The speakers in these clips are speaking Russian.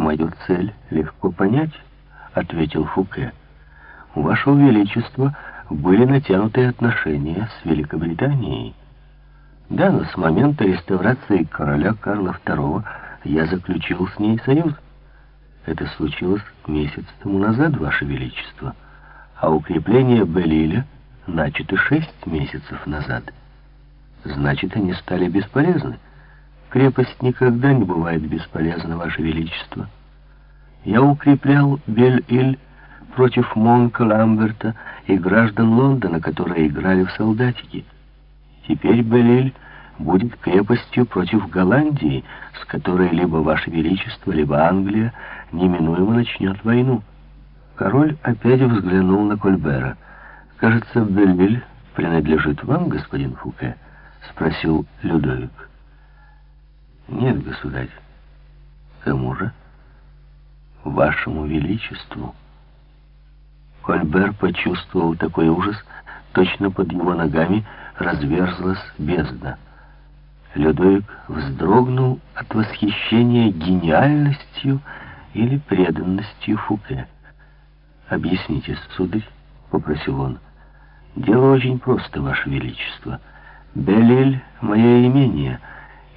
«Мою цель легко понять», — ответил Фуке. «У Вашего Величества были натянутые отношения с Великобританией». Да, но с момента реставрации короля Карла II я заключил с ней союз. Это случилось месяц тому назад, Ваше Величество. А укрепление Белиля начато шесть месяцев назад. Значит, они стали бесполезны. Крепость никогда не бывает бесполезна, Ваше Величество. Я укреплял Бель-Иль против Монка Ламберта и граждан Лондона, которые играли в солдатики. Теперь Белиль будет крепостью против Голландии, с которой либо Ваше Величество, либо Англия неминуемо начнет войну. Король опять взглянул на Кольбера. «Кажется, Белиль принадлежит вам, господин Фуке?» — спросил Людовик. «Нет, государь. Кому же?» «Вашему Величеству». Кольбер почувствовал такой ужас, точно под его ногами разверзлась бездна. Людовик вздрогнул от восхищения гениальностью или преданностью Фуке. «Объясните, сударь», — попросил он. «Дело очень просто, Ваше Величество. Белиль — мое имение,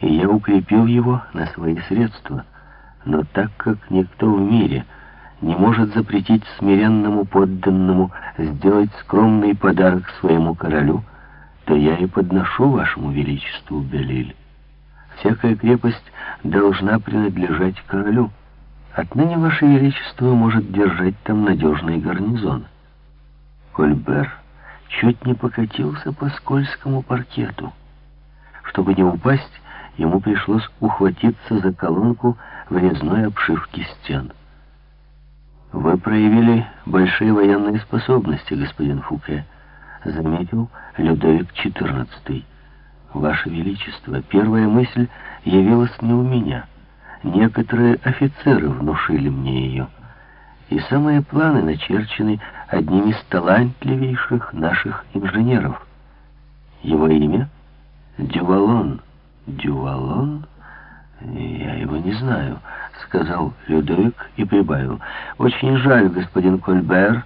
и я укрепил его на свои средства. Но так как никто в мире не может запретить смиренному подданному сделать скромный подарок своему королю, то я и подношу вашему величеству Белиль. Всякая крепость должна принадлежать королю. Отныне ваше величество может держать там надежный гарнизон. Кольбер чуть не покатился по скользкому паркету. Чтобы не упасть, ему пришлось ухватиться за колонку в обшивке стен. «Вы проявили большие военные способности, господин Фуке», — заметил Людовик XIV. «Ваше Величество, первая мысль явилась не у меня. Некоторые офицеры внушили мне ее. И самые планы начерчены одним из талантливейших наших инженеров. Его имя — Дювалон. Дювалон? Я его не знаю», — сказал Людовик и прибавил. «Очень жаль, господин Кольбер»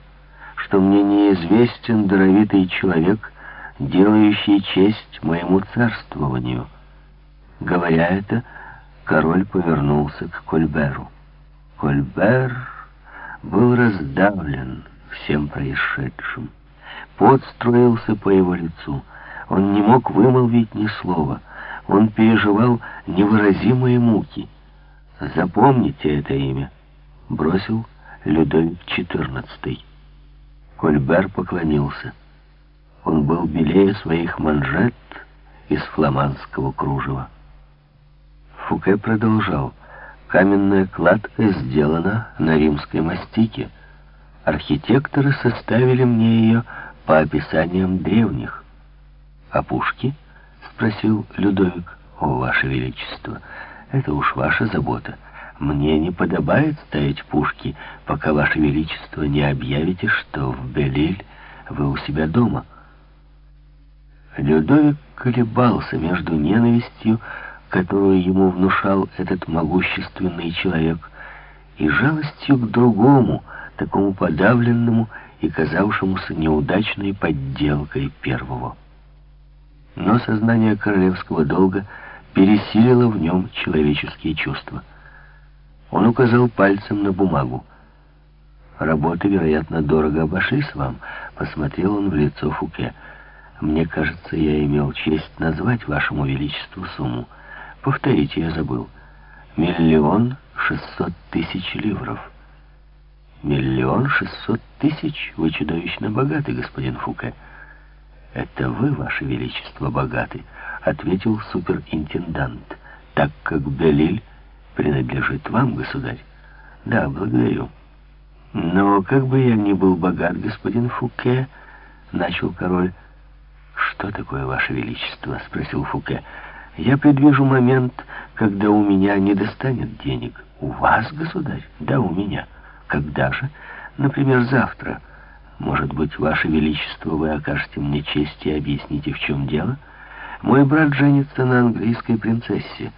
что мне неизвестен даровитый человек, делающий честь моему царствованию. Говоря это, король повернулся к Кольберу. Кольбер был раздавлен всем происшедшим. Пот строился по его лицу. Он не мог вымолвить ни слова. Он переживал невыразимые муки. «Запомните это имя», — бросил Людовик XIV. Кольбер поклонился. Он был белее своих манжет из фламандского кружева. Фуке продолжал. Каменная кладка сделана на римской мастике. Архитекторы составили мне ее по описаниям древних. «А пушки?» — спросил Людовик. «О, Ваше Величество, это уж ваша забота». Мне не подобает ставить пушки, пока Ваше Величество не объявите, что в Белиль вы у себя дома. Людовик колебался между ненавистью, которую ему внушал этот могущественный человек, и жалостью к другому, такому подавленному и казавшемуся неудачной подделкой первого. Но сознание королевского долга пересилило в нем человеческие чувства. Он указал пальцем на бумагу. «Работы, вероятно, дорого обошлись вам», — посмотрел он в лицо Фуке. «Мне кажется, я имел честь назвать вашему величеству сумму. Повторите, я забыл. Миллион шестьсот тысяч ливров». «Миллион шестьсот тысяч? Вы чудовищно богаты, господин Фуке». «Это вы, ваше величество, богаты», — ответил суперинтендант, «так как Белиль принадлежит вам, государь. Да, благодарю. Но как бы я ни был богат, господин Фуке, начал король. Что такое, ваше величество? Спросил Фуке. Я предвижу момент, когда у меня не достанет денег. У вас, государь? Да, у меня. Когда же? Например, завтра. Может быть, ваше величество, вы окажете мне честь и объясните, в чем дело? Мой брат женится на английской принцессе.